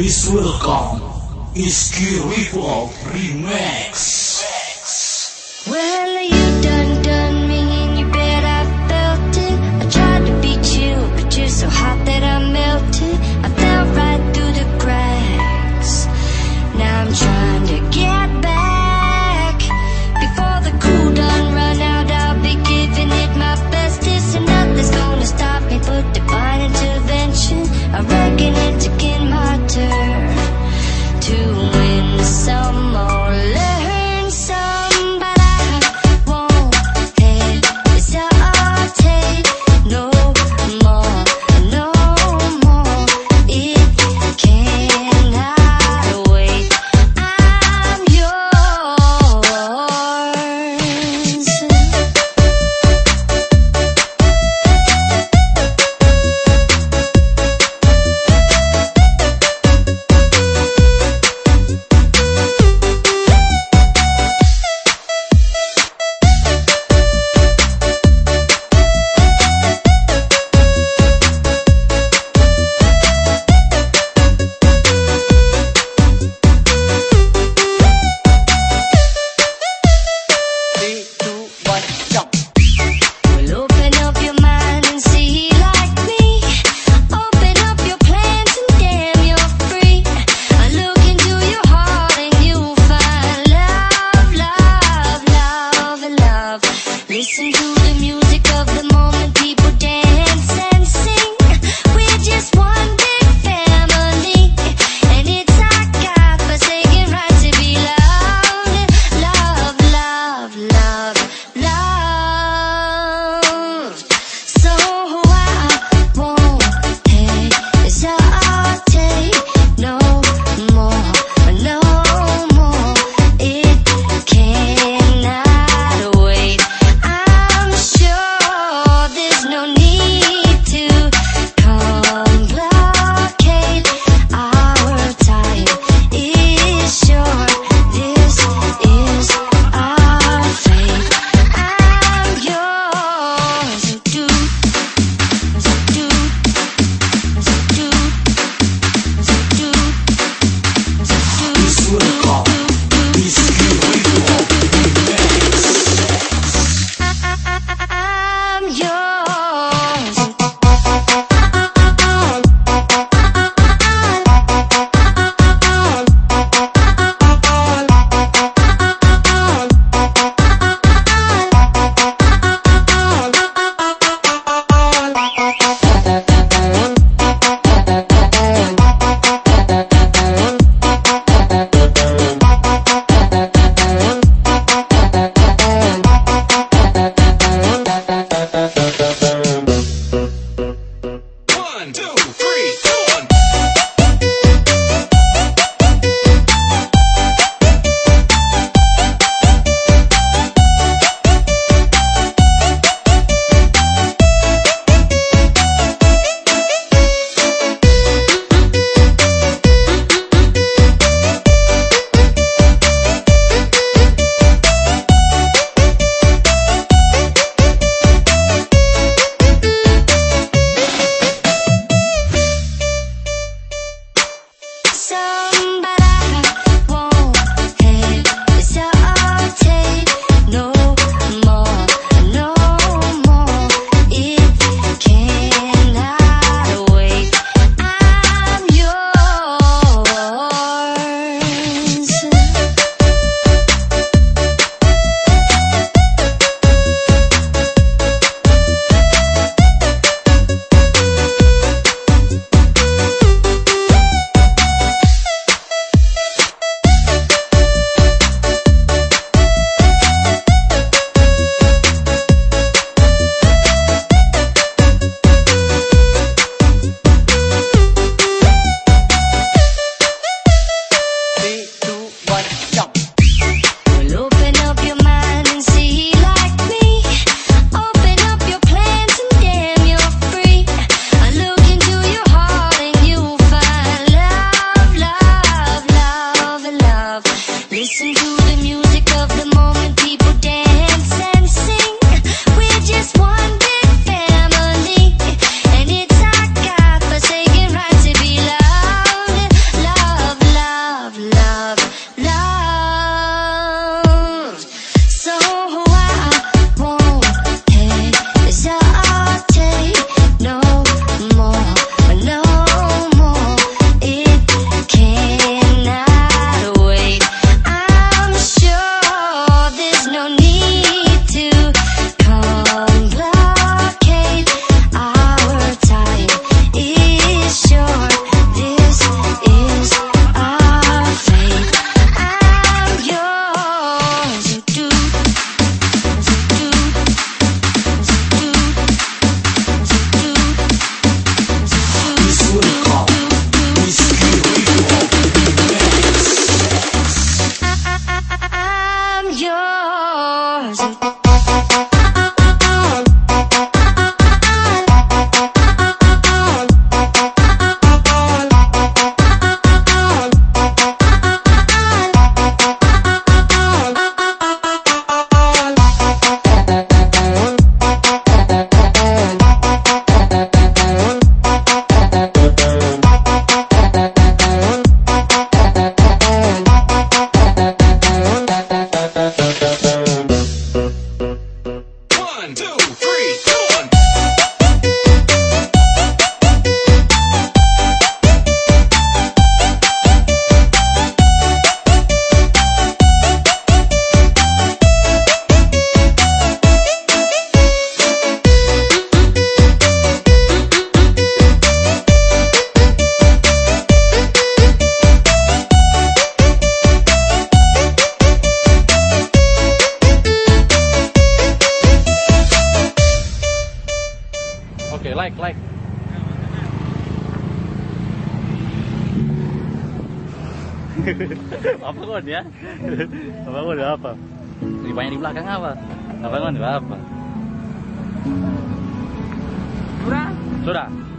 Please welcome Iski Revolt Remix. Thank you. Apa kon ya? Apa kon apa? Lebih banyak di belakang apa? Apa kon apa? Sudah. Sudah.